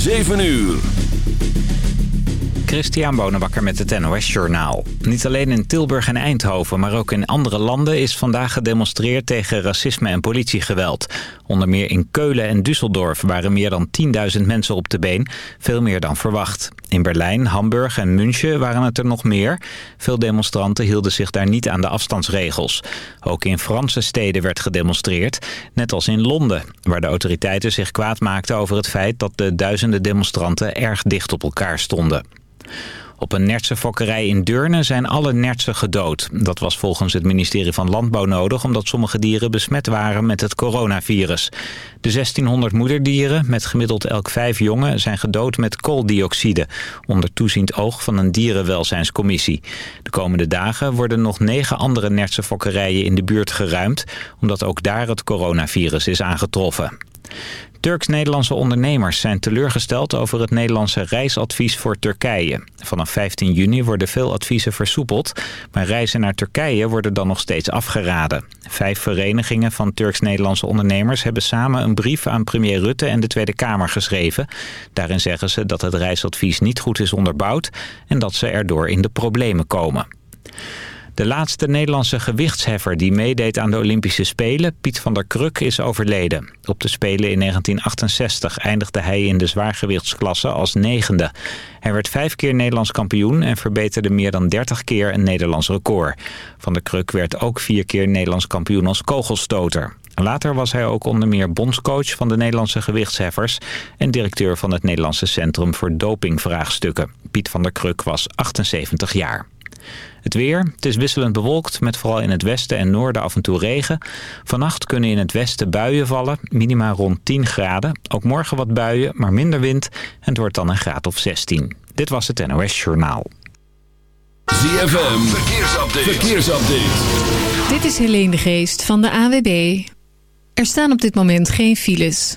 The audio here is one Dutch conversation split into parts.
7 uur. Christian Bonenbakker met het NOS Journaal. Niet alleen in Tilburg en Eindhoven, maar ook in andere landen... is vandaag gedemonstreerd tegen racisme en politiegeweld. Onder meer in Keulen en Düsseldorf waren meer dan 10.000 mensen op de been. Veel meer dan verwacht. In Berlijn, Hamburg en München waren het er nog meer. Veel demonstranten hielden zich daar niet aan de afstandsregels. Ook in Franse steden werd gedemonstreerd, net als in Londen... waar de autoriteiten zich kwaad maakten over het feit... dat de duizenden demonstranten erg dicht op elkaar stonden. Op een nertsenfokkerij in Deurne zijn alle nertsen gedood. Dat was volgens het ministerie van Landbouw nodig... omdat sommige dieren besmet waren met het coronavirus. De 1600 moederdieren, met gemiddeld elk vijf jongen... zijn gedood met kooldioxide... onder toeziend oog van een dierenwelzijnscommissie. De komende dagen worden nog negen andere nertsenfokkerijen in de buurt geruimd... omdat ook daar het coronavirus is aangetroffen. Turks-Nederlandse ondernemers zijn teleurgesteld over het Nederlandse reisadvies voor Turkije. Vanaf 15 juni worden veel adviezen versoepeld, maar reizen naar Turkije worden dan nog steeds afgeraden. Vijf verenigingen van Turks-Nederlandse ondernemers hebben samen een brief aan premier Rutte en de Tweede Kamer geschreven. Daarin zeggen ze dat het reisadvies niet goed is onderbouwd en dat ze erdoor in de problemen komen. De laatste Nederlandse gewichtsheffer die meedeed aan de Olympische Spelen, Piet van der Kruk, is overleden. Op de Spelen in 1968 eindigde hij in de zwaargewichtsklasse als negende. Hij werd vijf keer Nederlands kampioen en verbeterde meer dan 30 keer een Nederlands record. Van der Kruk werd ook vier keer Nederlands kampioen als kogelstoter. Later was hij ook onder meer bondscoach van de Nederlandse gewichtsheffers... en directeur van het Nederlandse Centrum voor Dopingvraagstukken. Piet van der Kruk was 78 jaar. Het weer, het is wisselend bewolkt met vooral in het westen en noorden af en toe regen. Vannacht kunnen in het westen buien vallen, minima rond 10 graden. Ook morgen wat buien, maar minder wind en het wordt dan een graad of 16. Dit was het NOS Journaal. ZFM, verkeersupdate. verkeersupdate. Dit is Helene de Geest van de AWB. Er staan op dit moment geen files.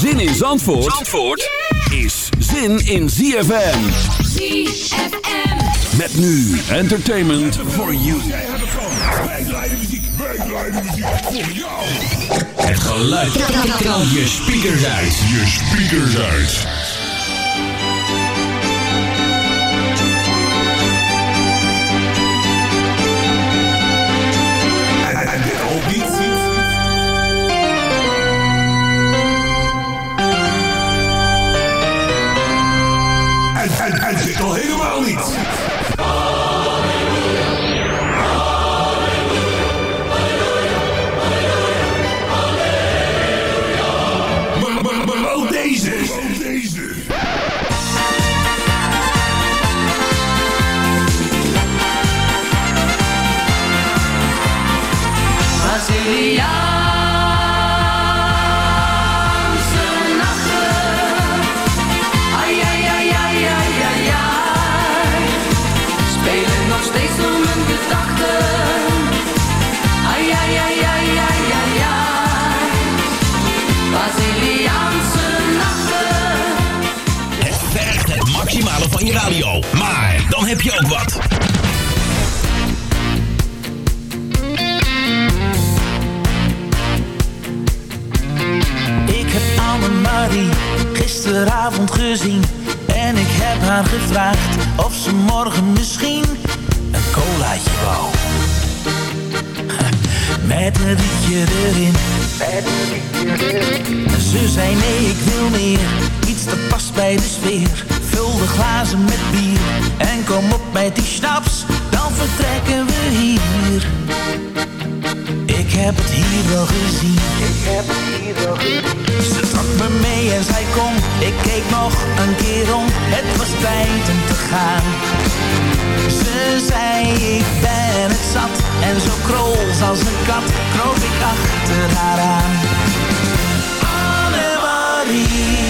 Zin in Zandvoort, Zandvoort is zin in ZFM. ZFM. Met nu entertainment for you. Muziek, wij draaien muziek voor jou. Het geluid. Knal je speakers uit. Je speakers uit. al helemaal niet. Maar, maar, maar deze. Deze. Maar dan heb je ook wat. Ik heb Annemarie gisteravond gezien. En ik heb haar gevraagd of ze morgen misschien een colaatje wou. Met een rietje erin. Ze zei nee ik wil meer, iets dat past bij de sfeer Vul de glazen met bier en kom op met die schnaps Dan vertrekken we hier ik heb het hier wel gezien. Ik heb hier wel gezien. Ze trok me mee en zei kom, ik keek nog een keer om. Het was tijd om te gaan. Ze zei ik ben het zat. En zo krols als een kat kroop ik achter haar aan. Annemarie.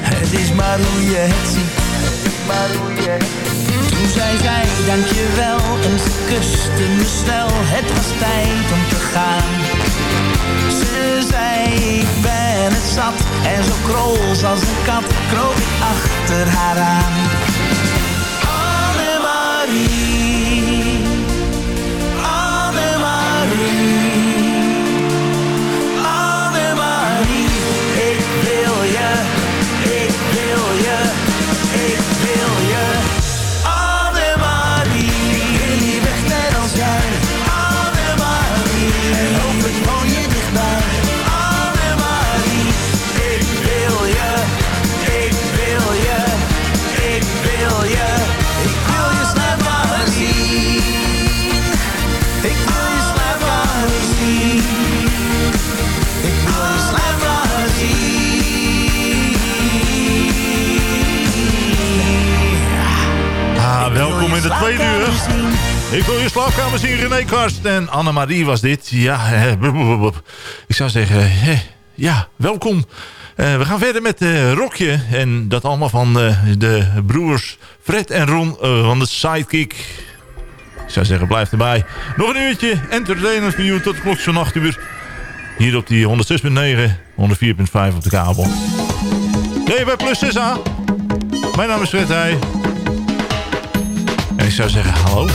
Het is maar hoe je het ziet. Maar hoe je het ziet. Toen zei zij dankjewel en ze kuste me snel. Het was tijd om te gaan. Ze zei ik ben het zat en zo krols als een kat kroop ik achter haar aan. Annemarie, de tweede uur. Ik wil je slaapkamer zien, René Karst. En Annemarie was dit. Ja, eh, ik zou zeggen, eh, ja, welkom. Eh, we gaan verder met eh Rokje. En dat allemaal van eh, de broers Fred en Ron van de Sidekick. Ik zou zeggen, blijf erbij. Nog een uurtje entertainment voor jou tot de klok van 8 uur. Hier op die 106.9, 104.5 op de kabel. DW plus 6a. Mijn naam is Fred Heij. Ik zou zeggen, hallo.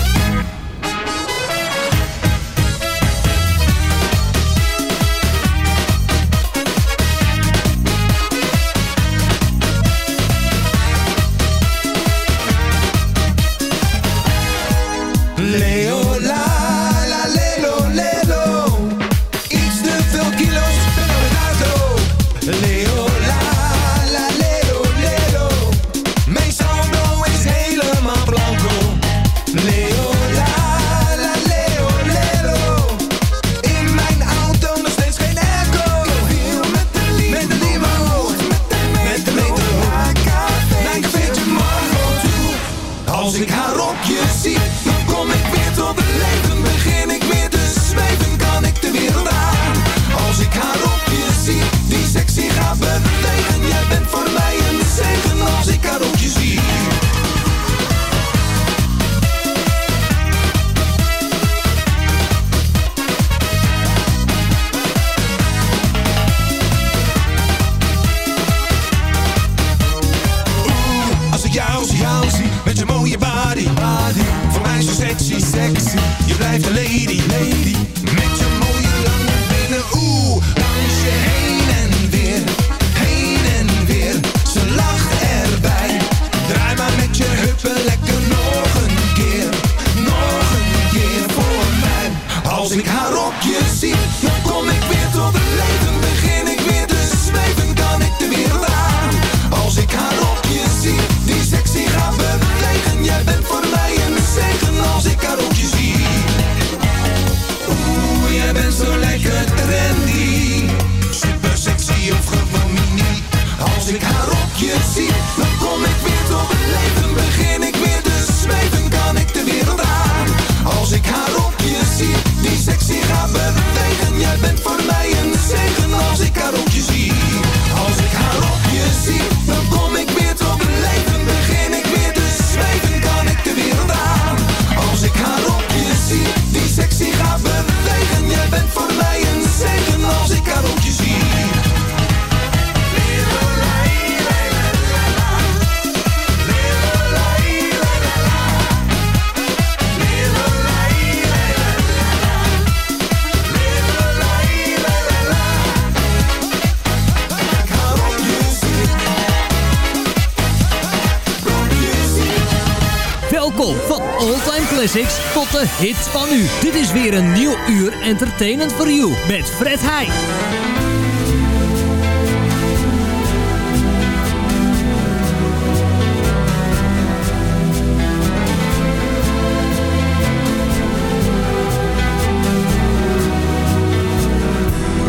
Classics tot de hits van nu. Dit is weer een nieuw uur Entertainment for You met Fred Heij.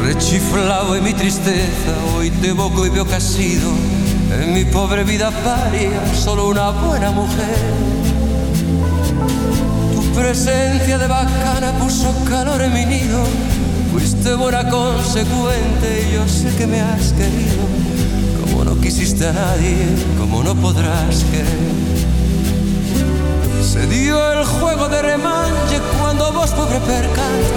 Rechiflado en mi tristeza, hoy te evoco y veo que has sido en mi pobre vida paria solo una buena mujer. Presencia de bacana puso calor en mi nido, fuiste buena consecuente y yo sé que me has querido, como no quisiste a nadie, como no podrás querer. Se dio el juego de remanche cuando vos, pobre percanta,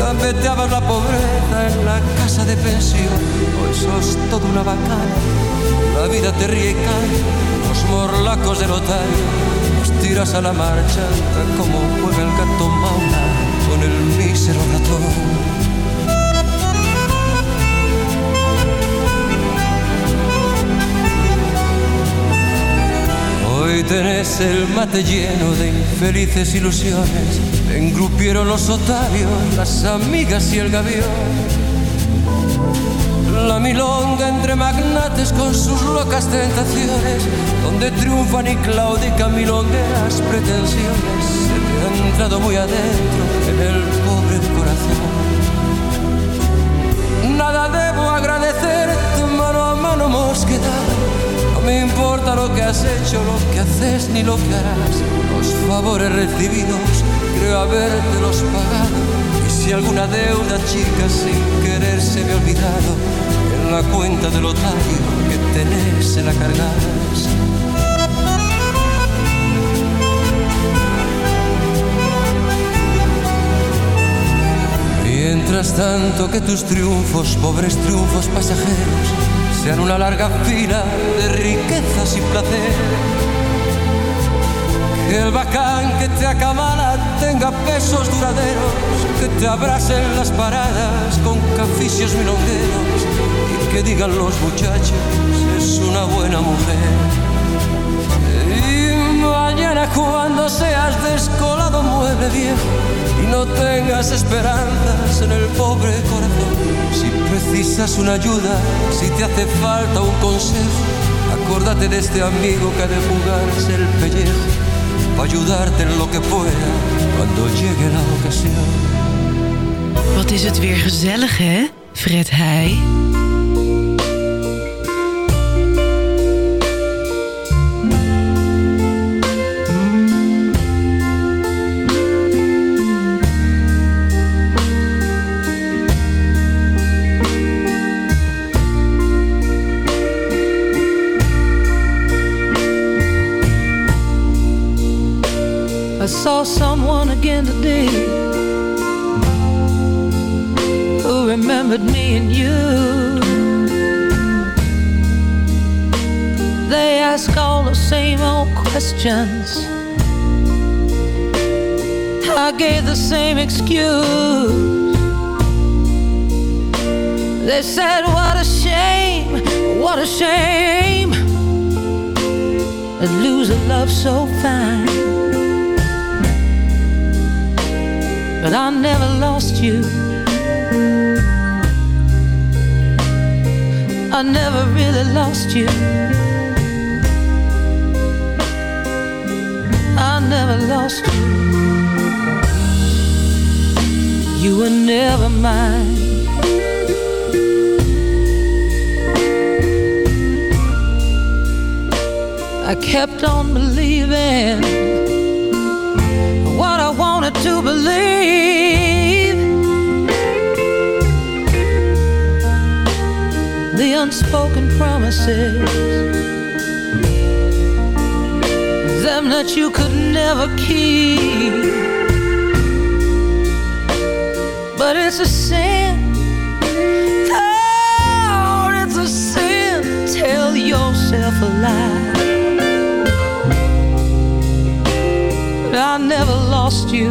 gambeteabas la pobreza en la casa de pensión. Hoy sos toda una bacana, la vida te ríe los morlacos del otario, tiras a la marcha, como juega el gato maula con el mísero ratón. Hoy tenés el mate lleno de infelices ilusiones. Engrupieron los otarios, las amigas y el gavión. Milonga entre magnates con sus locas tentaciones, donde triunfan y claudican milongueras pretensiones. Se te ha entrado muy adentro en el pobre corazón. Nada debo agradecerte, mano a mano hemos quedado. No me importa lo que has hecho, lo que haces ni lo que harás. Los favores recibidos, creo habértelos pagado. Y si alguna deuda chica sin querer se me ha olvidado, la cuenta del otario que tenés se la cargas. Mientras tanto que tus triunfos, pobres triunfos pasajeros, sean una larga fila de riquezas y placer. Que el bacán que te acamala tenga pesos duraderos, que te abrasen las paradas con caficios milongueros que digan los muchachos, es una buena mujer. Y mañana cuando seas descolado mueble viejo y no tengas esperanzas en el pobre corazón, si precisas una ayuda, si te hace falta un consejo, acórdate de este amigo que ha de jugarse el pellejo para ayudarte en lo que pueda cuando llegue la ocasión. Wat is het weer gezellig, hè? Fred Heij. I saw someone again today who remembered me and you. They ask all the same old questions. I gave the same excuse. They said, What a shame, what a shame to lose a love so fine. But I never lost you. I never really lost you. I never lost you. You were never mine. I kept on believing Wanted to believe. The unspoken promises, them that you could never keep. But it's a sin. Oh, it's a sin. Tell yourself a lie. I never lost you.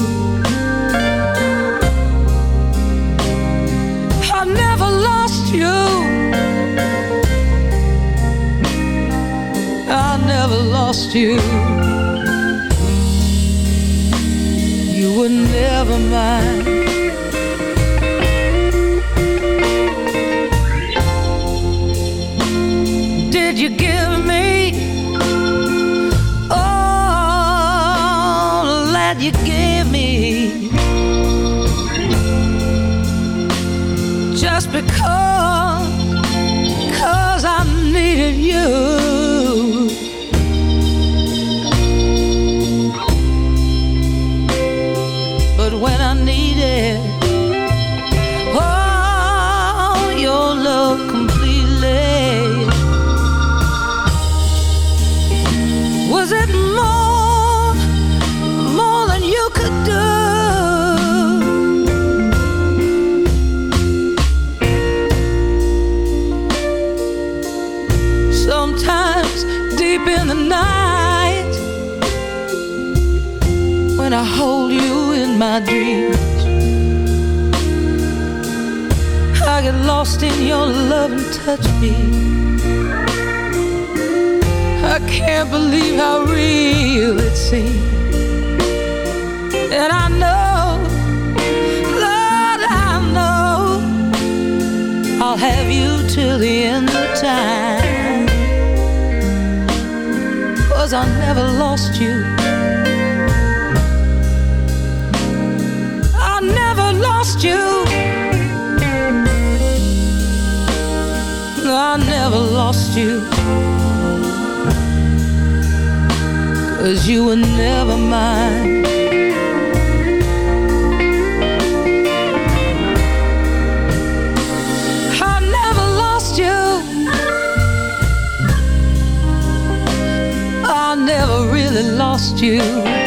I never lost you. I never lost you. You were never mine. Did you give recall my dreams, I get lost in your love and touch me. I can't believe how real it seems. And I know, Lord, I know I'll have you till the end of time. Cause I never lost you. I never lost you. Cause you were never mine. I never lost you. I never really lost you.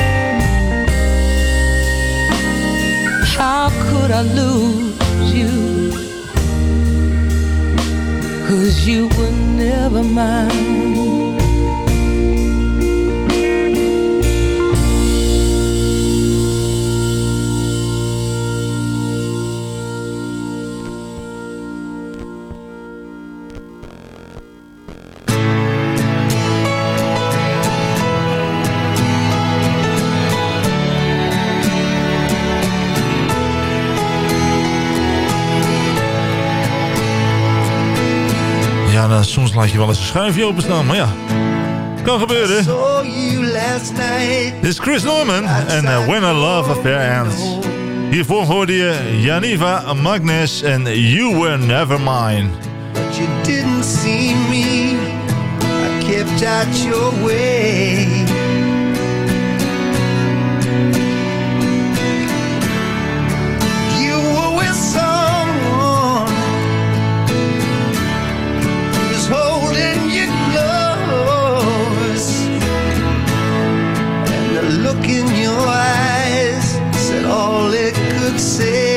Could I lose you? Cause you were never mine. Laat je wel eens een schuifje openstaan, maar ja. Kan gebeuren. Dit is Chris Norman en uh, When a Love Affair Ends. Hiervoor hoorde je Janiva Magnus en You Were Never Mine. But you didn't see me. I kept out your way. All it could say.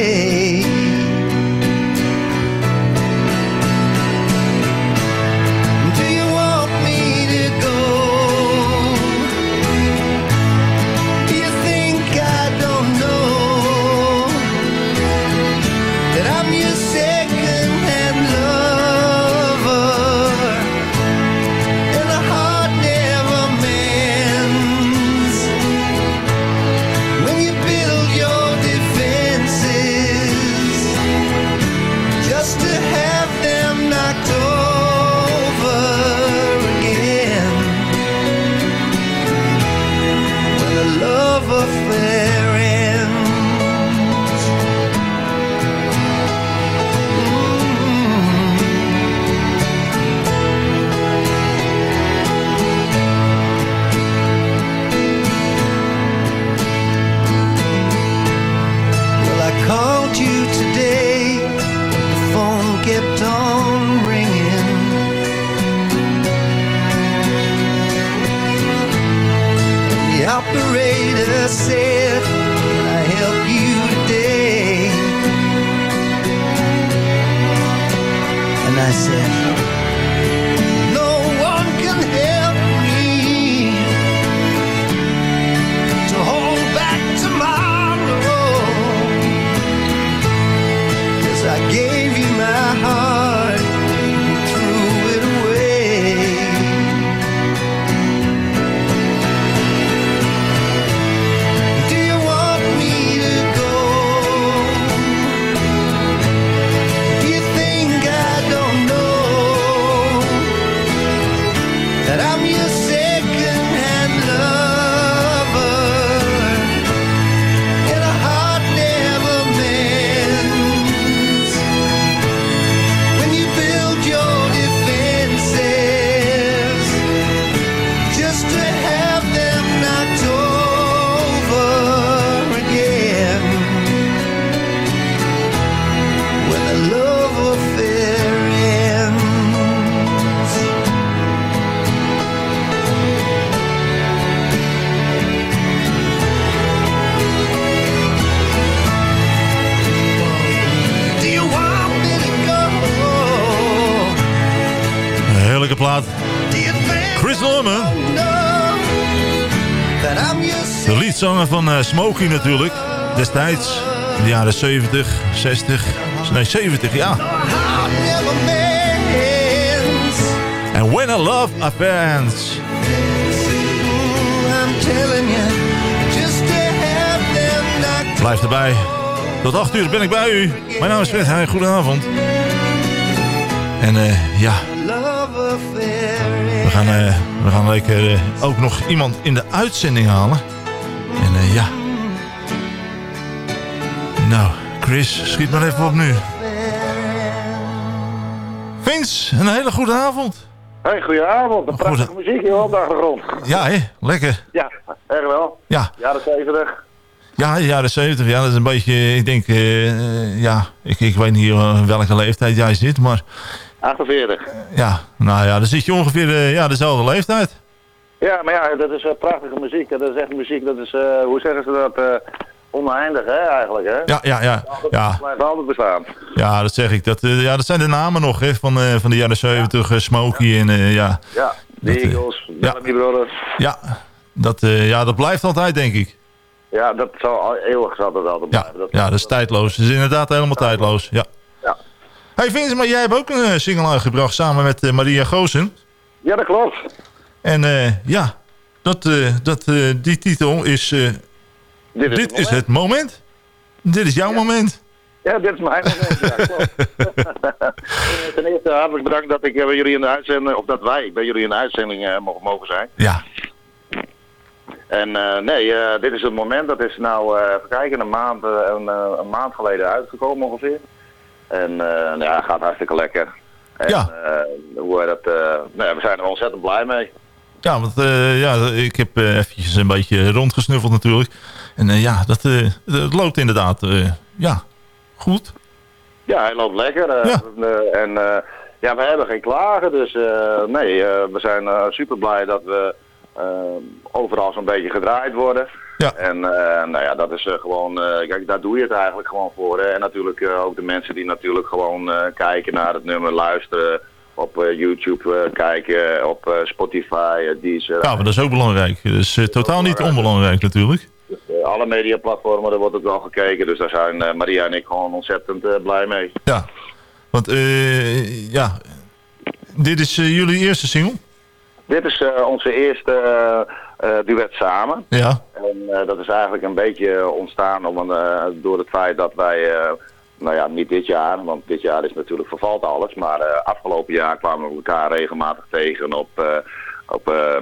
Plaat. Chris Norman. De liedzanger van eh, Smokey natuurlijk. Destijds, in de jaren 70, 60, nee 70, ja. En When I Love Offends. Blijf erbij. Tot 8 uur ben ik bij u. Mijn naam is Fred Heij, goedenavond. En eh, ja, gaan, eh, we gaan lekker eh, ook nog iemand in de uitzending halen. En eh, ja. Nou, Chris, schiet maar even op nu. Vince, een hele goede avond. Hey, goedenavond. Een prachtige muziek hier op de achtergrond. Ja, hè? Lekker. Ja, erg wel. Ja. Jaren 70. Ja, de jaren 70, ja, dat is een beetje, ik denk, ja, ik, ik weet niet welke leeftijd jij zit, maar 48. ja, nou ja, dan zit je ongeveer, eh, ja, dezelfde leeftijd. Ja, maar ja, dat is eh, prachtige muziek. Dat is echt muziek, dat is, eh, hoe zeggen ze dat, oneindig hè, eigenlijk hè? Ja, ja, ja, ja, blijft altijd bestaan. ja, dat zeg ik. Dat, ja, dat zijn de namen nog, hè, van, van de jaren 70, eh, Smokey en eh, ja. Ja, de Dat, Eagles, Bellamy Brothers. Ja, dat, ja, dat blijft altijd, denk ik. Ja, dat zal al, eeuwig zal dat altijd Ja, blijven. Dat, ja, dat is tijdloos. Dat is inderdaad helemaal tijdloos, ja. Ja. Hey Vince, maar jij hebt ook een eh, single uitgebracht samen met eh, Maria Goosen. ja, dat klopt. En eh, ja, dat, dat, die titel is... Dit is, dit het is het moment. Dit is jouw moment. Ja, dit is mijn moment. Ja, klopt. Ten eerste hartelijk bedankt dat ik bij jullie in de uitzending, of dat wij bij jullie in de uitzending eh, mogen, mogen zijn. Ja. En nee, dit is het moment. Dat is nou, even kijken, een maand, een, een maand geleden uitgekomen ongeveer. En eh, nou ja, gaat hartstikke lekker. En, Ja. eh, hoe dat, eh, nou ja, we zijn er ontzettend blij mee. Ja, want ja, ik heb eventjes een beetje rondgesnuffeld natuurlijk. En ja, dat, het loopt inderdaad ja, goed. Ja, hij loopt lekker. en ja, we hebben geen klagen. Dus nee, we zijn super blij dat we overal zo'n beetje gedraaid worden. Ja. En eh, nou ja, dat is eh, gewoon, eh, kijk, daar doe je het eigenlijk gewoon voor. Hè. En natuurlijk ook de mensen die natuurlijk gewoon kijken naar het nummer, luisteren, op YouTube kijken, op eh, Spotify, uh, Deezer. Ja, maar dat is ook belangrijk. Dat is eh, totaal niet onbelangrijk natuurlijk. Eh, alle mediaplatformen, daar wordt ook wel gekeken. Dus daar zijn Maria en ik gewoon ontzettend blij mee. Ja, want eh, ja, dit is jullie eerste single. Dit is onze eerste duet samen. Ja. En eh, dat is eigenlijk een beetje ontstaan om een, eh, door het feit dat wij, eh, nou ja, niet dit jaar, want dit jaar is natuurlijk vervalt alles, maar eh, afgelopen jaar kwamen we elkaar regelmatig tegen op, eh, op eh,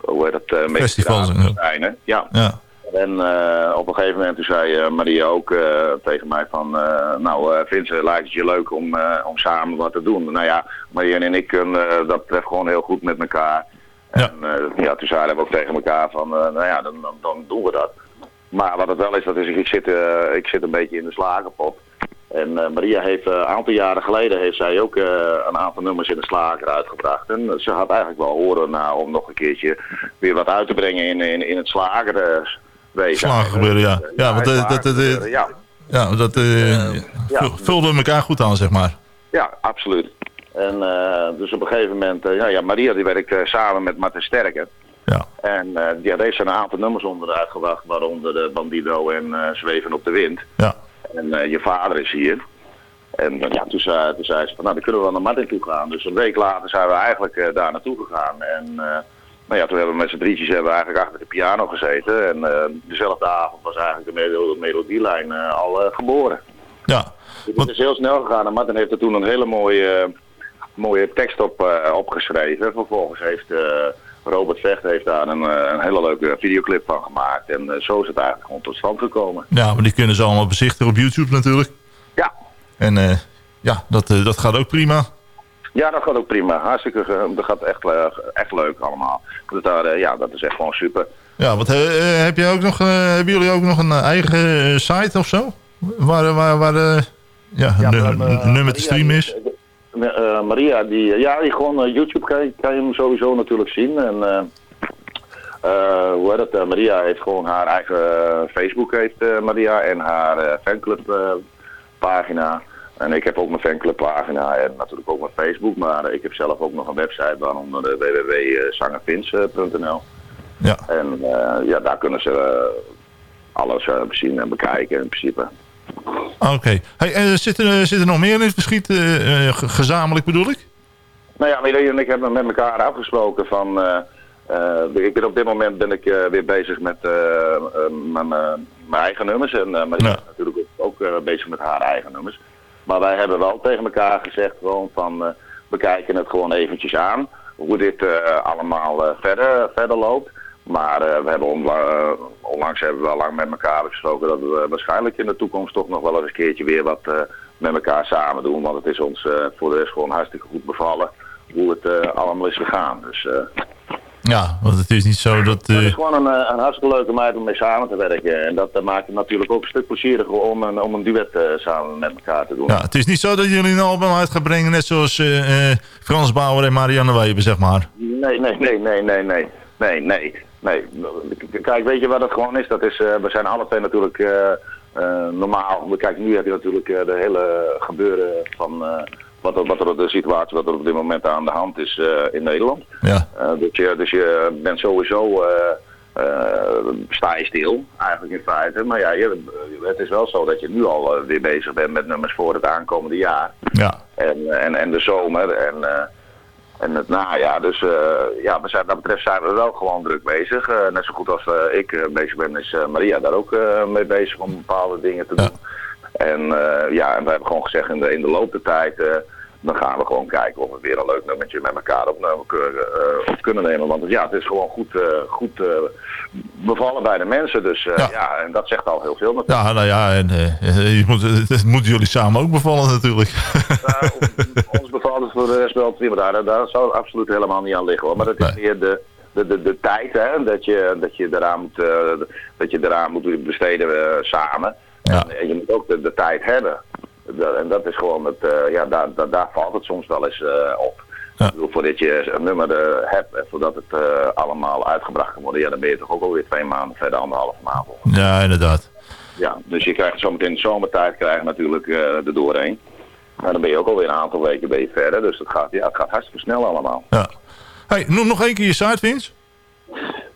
hoe heet uh, Festivals en. Ja. Ja. En eh, op een gegeven moment toen zei eh, Maria ook eh, tegen mij van, eh, nou uh, Vince, lijkt het je leuk om, eh, om samen wat te doen? Nou ja, Maria en ik kunnen eh, dat betreft gewoon heel goed met elkaar. En eh, ja, toen zeiden we ook tegen elkaar van, eh, nou ja, dan, dan, dan doen we dat. Maar wat het wel is, dat is, ik zit, eh, ik zit een beetje in de slagerpop. En Maria heeft een aantal jaren geleden heeft zij ook een aantal nummers in de slager uitgebracht. En ze had eigenlijk wel horen na om nog een keertje weer wat uit te brengen in, in, in het slager. eh, wezen. Slagen gebeuren, ja. Ja, want dat, dat, ja. ja, dat vul- vulde elkaar goed aan, zeg maar. Ja, absoluut. En eh, dus op een gegeven moment, eh, ja, ja, Maria die werkt eh, samen met Martin Sterker. Ja. En eh, die had heeft een aantal nummers onderuit gebracht, waaronder de Bandido en Zweven op de Wind. Ja. En je vader is hier. En ja, toen zei, toen zei ze van, nou, dan kunnen we wel naar Martin toe gaan. Dus een week later zijn we eigenlijk daar naartoe gegaan. En nou ja, toen hebben we met z'n drietjes hebben we eigenlijk achter de piano gezeten. En dezelfde avond was eigenlijk de melo- melodielijn al geboren. Ja. Dus het is heel snel gegaan en Martin heeft er toen een hele mooie, mooie tekst op, eh, opgeschreven. Vervolgens heeft eh, Robert Vecht heeft daar een, eh, een hele leuke videoclip van gemaakt. En eh, zo is het eigenlijk gewoon tot stand gekomen. Ja, maar die kunnen ze allemaal bezichtigen op YouTube natuurlijk. Ja. En eh, ja, dat, eh, dat gaat ook prima. Ja, dat gaat ook prima. Hartstikke, dat gaat echt, echt leuk allemaal. Dus daar, eh, ja, dat is echt gewoon super. Ja, wat, heb jij ook nog, eh, hebben jullie ook nog een eigen site of zo? Waar, waar, waar ja, Ja, een nummer te streamen is? Eh, Maria, die, ja, die gewoon eh, YouTube kan je, kan je hem sowieso natuurlijk zien. En, eh, eh, hoe heet het? eh, Maria heeft gewoon haar eigen eh, Facebook heeft eh, Maria en haar eh, fanclub eh, pagina. En ik heb ook mijn fanclub pagina en natuurlijk ook mijn Facebook. Maar ik heb zelf ook nog een website waaronder de www.zangervins.nl. Ja. En eh, ja, daar kunnen ze eh, alles eh, zien en bekijken in principe. Oké. Hey, eh, zit, er, zit er nog meer in het verschiet? eh, eh, ge- gezamenlijk bedoel ik? Nou ja, Mireille en ik hebben met elkaar afgesproken van... eh, ik ben op dit moment ben ik weer bezig met mijn, mijn- mijn eigen nummers. En Maria is natuurlijk ook, bezig met haar eigen nummers. Maar wij hebben wel tegen elkaar gezegd gewoon van... we kijken het gewoon eventjes aan. Hoe dit allemaal verder, verder loopt. Maar eh, we hebben onla- eh, onlangs hebben we al lang met elkaar besproken dat we waarschijnlijk in de toekomst toch nog wel eens een keertje weer wat eh, met elkaar samen doen. Want het is ons eh, voor de rest gewoon hartstikke goed bevallen hoe het eh, allemaal is gegaan. Dus eh, Ja, want het is niet zo dat... het is eh, gewoon een, eh, een hartstikke leuke meid om mee samen te werken. En dat eh, maakt het natuurlijk ook een stuk plezieriger om een, om een duet eh, samen met elkaar te doen. ja, het is niet zo dat jullie een album uit gaan brengen... net zoals eh, eh, Frans Bauer en Marianne Weber, zeg maar. Nee, nee, nee, nee, nee, nee, nee, nee, nee. Kijk, weet je wat het gewoon is? Dat is, eh, we zijn alle twee natuurlijk eh, eh, normaal. Kijk, nu heb je natuurlijk de hele gebeuren van wat, er, wat er de situatie wat er op dit moment aan de hand is in Nederland. Ja. Dus, je, dus je bent sowieso sta je stil, eigenlijk in feite. Maar ja, je, het is wel zo dat je nu al weer bezig bent met nummers voor het aankomende jaar. Ja. En, en, en de zomer en, en het najaar. Dus eh, ja, we zijn, dat betreft zijn we wel gewoon druk bezig. Eh, net zo goed als eh, ik bezig ben, is Maria daar ook mee bezig om bepaalde dingen te doen. En ja, en we hebben gewoon gezegd in de, in de loop der tijd... eh, dan gaan we gewoon kijken of we weer een leuk nummertje met elkaar op, kunnen, eh, op kunnen nemen. Want ja, het is gewoon goed, eh, goed eh, bevallen bij de mensen. Dus eh, ja. en dat zegt al heel veel natuurlijk. Ja, nou ja, en, eh, je moet, het moeten jullie samen ook bevallen natuurlijk. ons bevalt het voor de rest wel prima. Daar, daar zou het absoluut helemaal niet aan liggen hoor. Maar dat is meer de, de, de, de tijd hè, dat je, dat je eraan moet, eh, dat je eraan moet besteden eh, samen. En, en je moet ook de, de tijd hebben. Dat- en dat is gewoon het, eh, ja, daar, daar, daar valt het soms wel eens eh, op. Ik bedoel, voordat je een nummer eh, hebt en voordat het allemaal uitgebracht kan worden, ja, dan ben je toch ook alweer twee maanden verder, anderhalf maand. Ja, inderdaad. Ja, dus je krijgt zometeen de zomertijd krijg je natuurlijk er doorheen. Maar dan ben je ook alweer een aantal weken ben je verder. Dus het gaat, ja, het gaat hartstikke snel allemaal. Hey, noem nog één keer je site, Vince.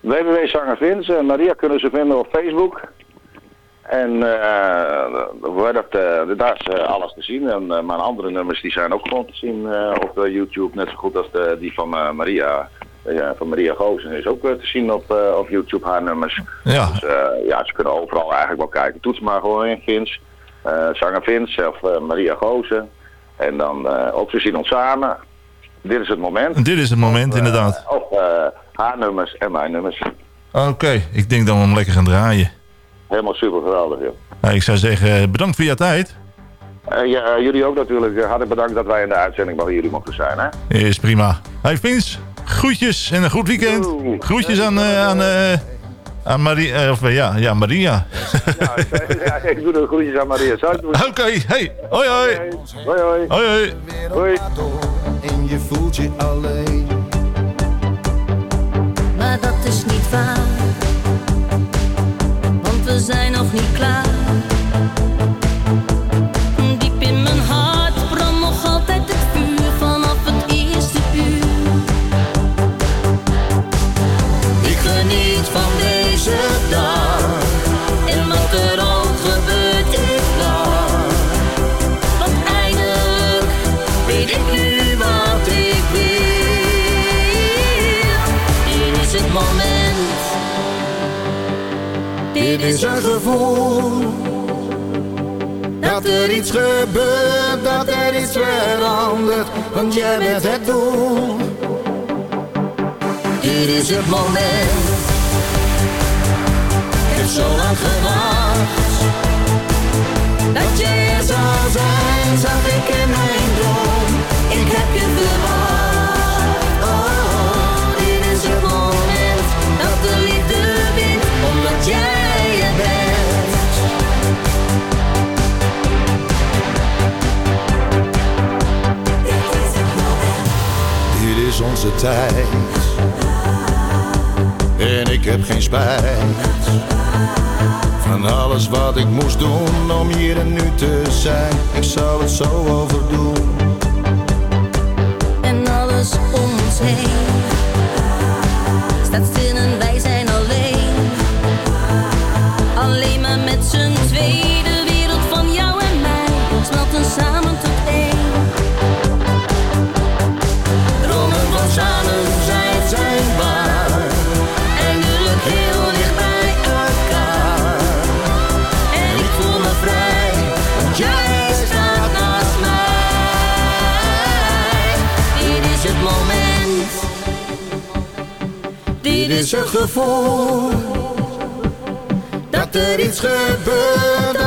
www.zanger Vince. Eh, Maria kunnen ze vinden op Facebook. En hoe dat, eh, daar is eh, alles te zien. En mijn andere nummers die zijn ook gewoon te zien op YouTube. Net zo goed als de, die van Maria. Ja, van Maria Goosen is ook te zien op, op YouTube, haar nummers. Ja. Dus ja, ze kunnen overal eigenlijk wel kijken. Toets maar gewoon in Vins. zanger Vins of Maria Goosen. En dan ook ze zien ons samen. Dit is het moment. Dit is het moment, inderdaad. Of haar nummers en mijn nummers. Oké, ik denk dat we hem lekker gaan draaien. Helemaal super geweldig, joh. Hey, ik zou zeggen, eh, bedankt voor jouw tijd. Eh, ja, eh, jullie ook natuurlijk. Hartelijk bedankt dat wij in de uitzending bij jullie mochten zijn. Hè? Is prima. Hey Vince, groetjes en een goed weekend. Groetjes aan, eh, aan, eh, aan Maria. of, ja, ja, Maria. ja, ik doe de groetjes aan Maria. Oké, hey, hoi hoi. Hoi hoi. Hoi hoi. Hoi. En je voelt je alleen. Maar dat is niet waar. We zijn nog niet klaar. Dit is een gevoel Dat er iets gebeurt, dat er iets verandert Want jij bent het doel Dit is het moment. Ik heb zo lang gewacht. Dat je er zou zijn, zag ik in mijn droom. Ik heb je verwacht. Is onze tijd. En ik heb geen spijt Van alles wat ik moest doen om hier en nu te zijn. Ik zou het zo overdoen. En alles om ons heen is het gevoel Dat er iets gebeurt,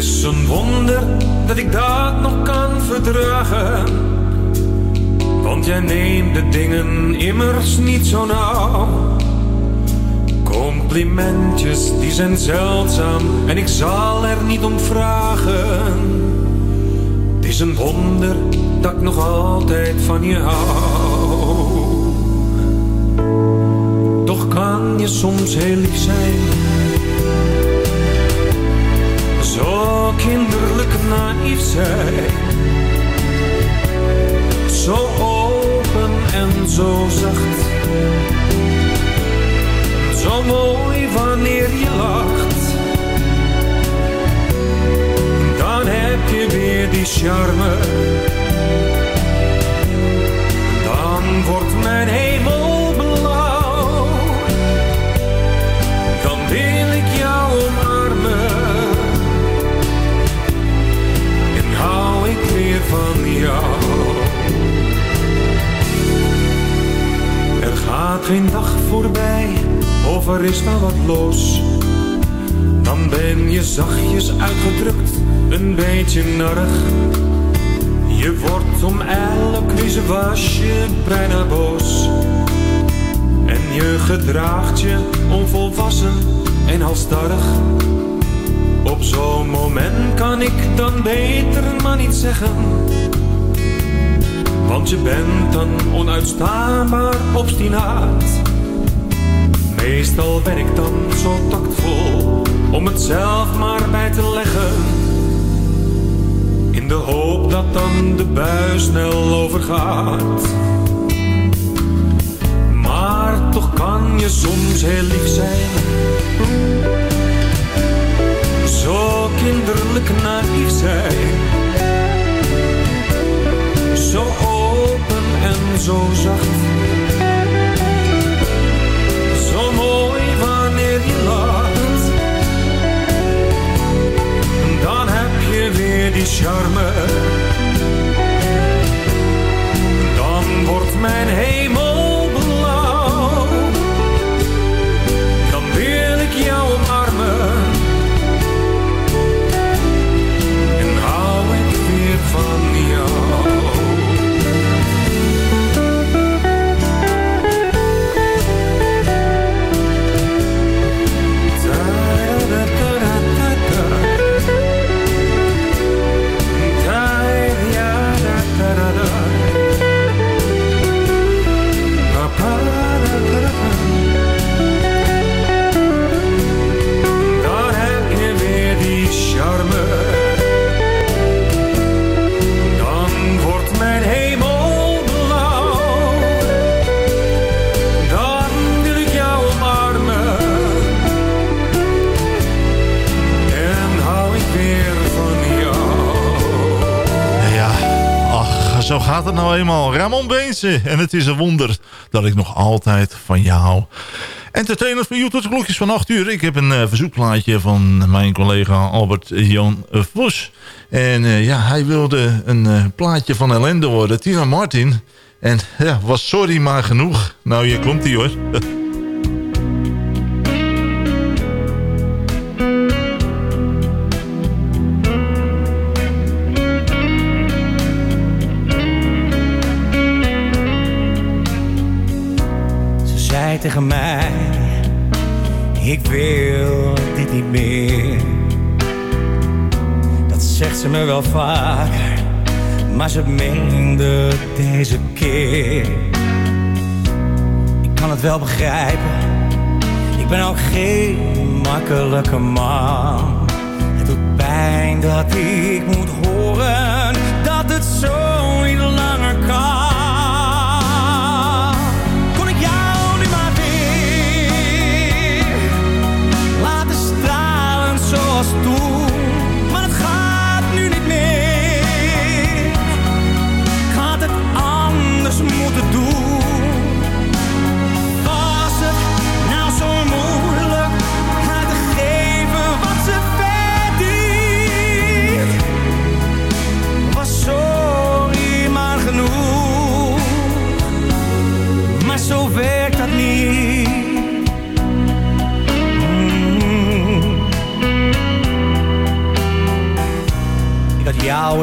is een wonder dat ik dat nog kan verdragen. Want jij neemt de dingen immers niet zo nauw. Complimentjes die zijn zeldzaam en ik zal er niet om vragen. Het is een wonder dat ik nog altijd van je hou. Toch kan je soms heel zijn. Zo kinderlijk naïef zijn zo open en zo zacht. Zo mooi wanneer je lacht. Dan heb je weer die charme. Dan wordt mijn hemel geen dag voorbij, of er is nou wat los. Dan ben je zachtjes uitgedrukt, een beetje narig. Je wordt om elk wasje bijna boos. En je gedraagt je onvolwassen en halstarrig. Op zo'n moment kan ik dan beter maar niet zeggen. Want je bent dan onuitstaanbaar obstinaat. Meestal ben ik dan zo tactvol om het zelf maar bij te leggen. In de hoop dat dan de bui snel overgaat. Maar toch kan je soms heel lief zijn. Zo kinderlijk naïef zijn. Zo zo zacht. Zo mooi wanneer je. Dan heb je weer die charme. Dan wordt mijn hemel blauw. Dan wil ik jou omarmen. En hou ik weer van nou eenmaal. Ramon Beense. En het is een wonder dat ik nog altijd van jou hou. Entertainers voor you tot de klokjes van 8 uur. Ik heb een eh, verzoekplaatje van mijn collega Albert-Jan Vos. En eh, ja, hij wilde een eh, plaatje van ellende worden. Tina Martin. En ja, was sorry maar genoeg. Nou, hier komt hij hoor. tegen mij, ik wil dit niet meer. Dat zegt ze me wel vaker, maar ze meende deze keer. Ik kan het wel begrijpen, ik ben ook geen makkelijke man. Het doet pijn dat ik moet horen zoals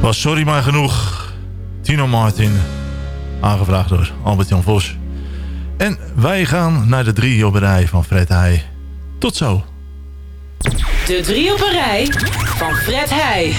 Was Sorry Maar Genoeg. Tino Martin. Aangevraagd door Albert-Jan Vos. En wij gaan naar de drie op rij van Fred Heij. Tot zo. De drie op rij van Fred Heij.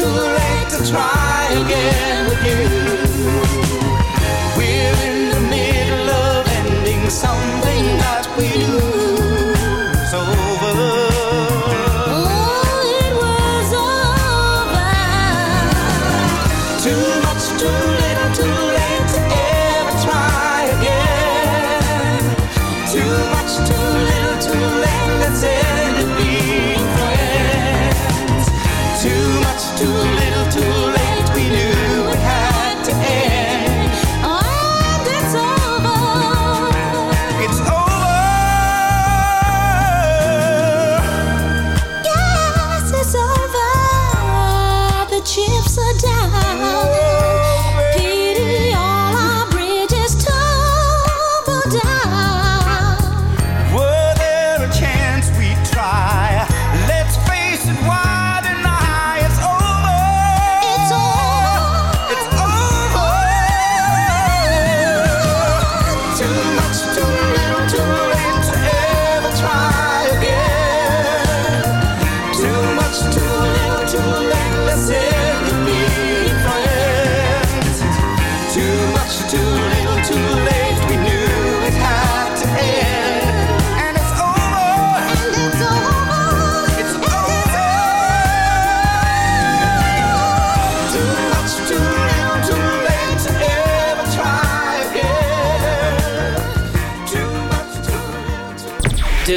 too late to try again with you. We're in the middle of ending something that we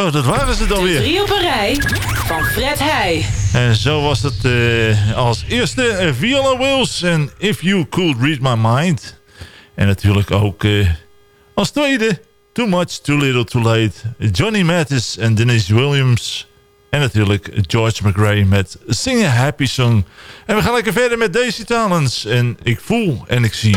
Zo, dat waren ze dan weer. Drie op een rij van Fred Heij. En zo was het eh, als eerste eh, Viola Wills en If You Could Read My Mind. En natuurlijk ook uh, als tweede Too Much, Too Little, Too Late. Johnny Mattis en Denise Williams. En natuurlijk George McRae met Sing a Happy Song. En we gaan lekker verder met Daisy Talents. En ik voel en ik zie...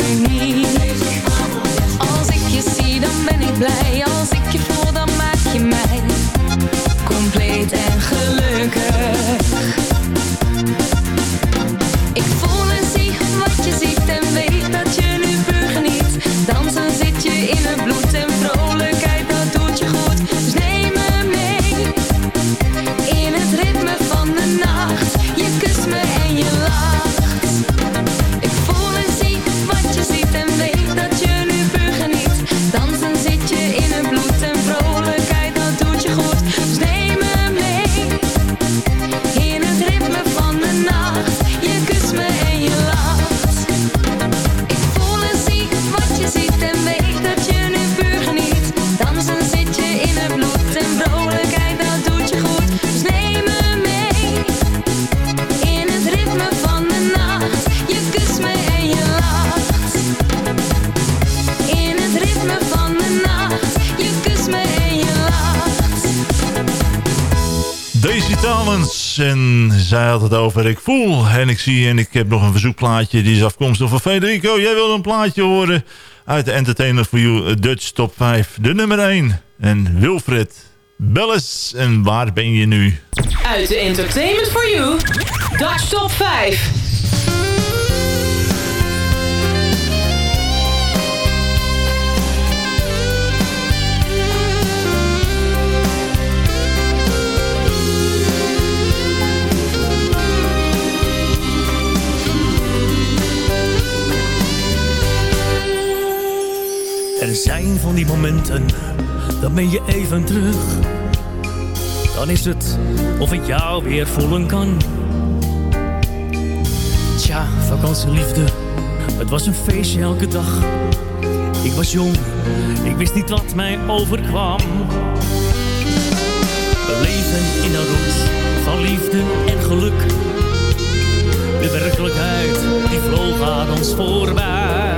avond is en ik zie. En ik heb nog een verzoekplaatje. Die is afkomstig van Federico. Jij wil een plaatje horen uit de Entertainer for You Dutch Top 5. De nummer 1. En Wilfred Belles. En waar ben je nu? Uit de Entertainment for You Dutch Top 5. Er zijn van die momenten, dan ben je even terug. Dan is het of ik jou weer voelen kan. Tja, vakantieliefde, het was een feestje elke dag. Ik was jong, ik wist niet wat mij overkwam. We leven in een roes van liefde en geluk. De werkelijkheid, die vloog aan ons voorbij.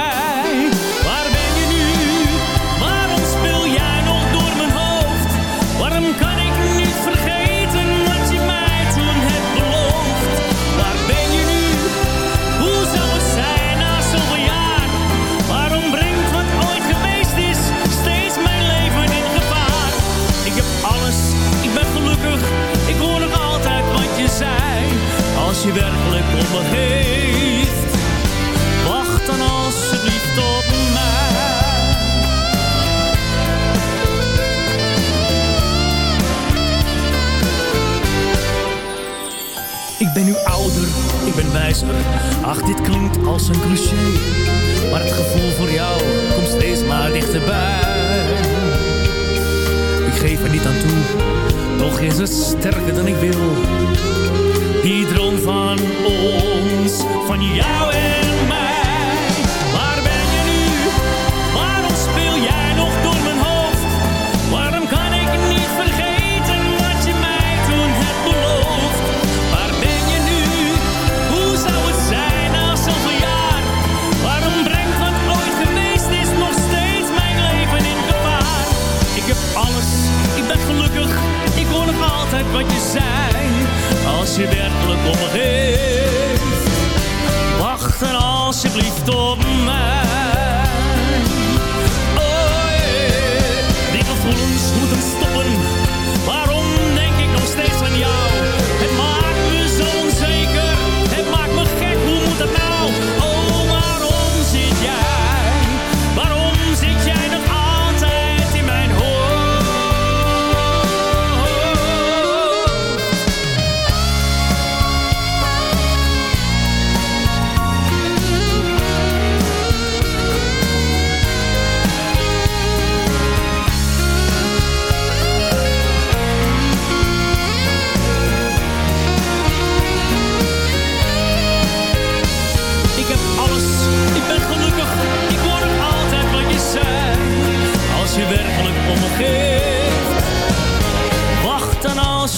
Me geeft, wacht dan alsjeblieft op mij. Ik ben nu ouder, ik ben wijzer. Ach, dit klinkt als een cliché. Maar het gevoel voor jou komt steeds maar dichterbij. Geef er niet aan toe, toch is het sterker dan ik wil. Die droom van ons, van jou en mij. Wat je zei. Als je werkelijk om me geeft, wacht dan alsjeblieft op mij.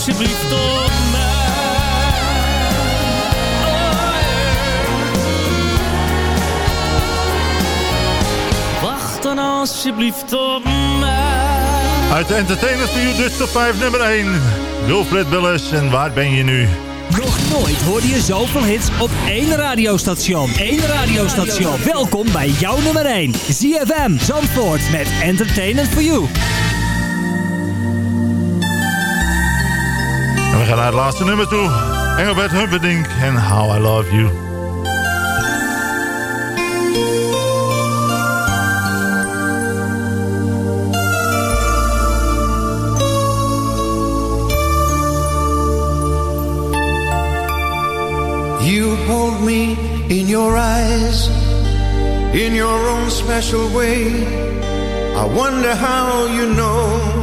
Alsjeblieft op mij. Wacht dan alsjeblieft op mij. Uit de for You, dus top 5 nummer 1. Wilfred Willis en waar ben je nu? Nog nooit hoorde je zoveel hits op één radiostation. Eén radiostation. Welkom bij jouw nummer 1. ZFM Zandvoort met Entertainment for You. We gaan naar het laatste nummer toe. Engelbert Humperdinck en How I Love You. You hold me in your eyes, in your own special way. I wonder how you know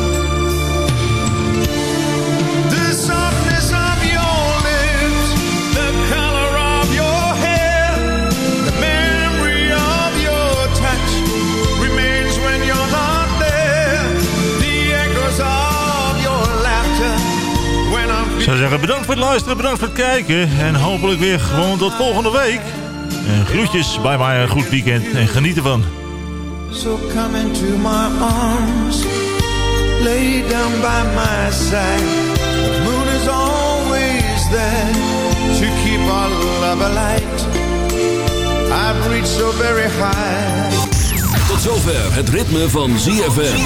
Ik zou zeggen, bedankt voor het luisteren, bedankt voor het kijken. En hopelijk weer gewoon tot volgende week. En groetjes, bye bye, een goed weekend en geniet ervan. So come into my arms, lay down by my side. The moon is always there to keep our love alight. I've reached so very high. Tot zover het ritme van ZFM.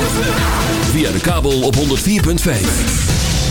Via de kabel op 104.5.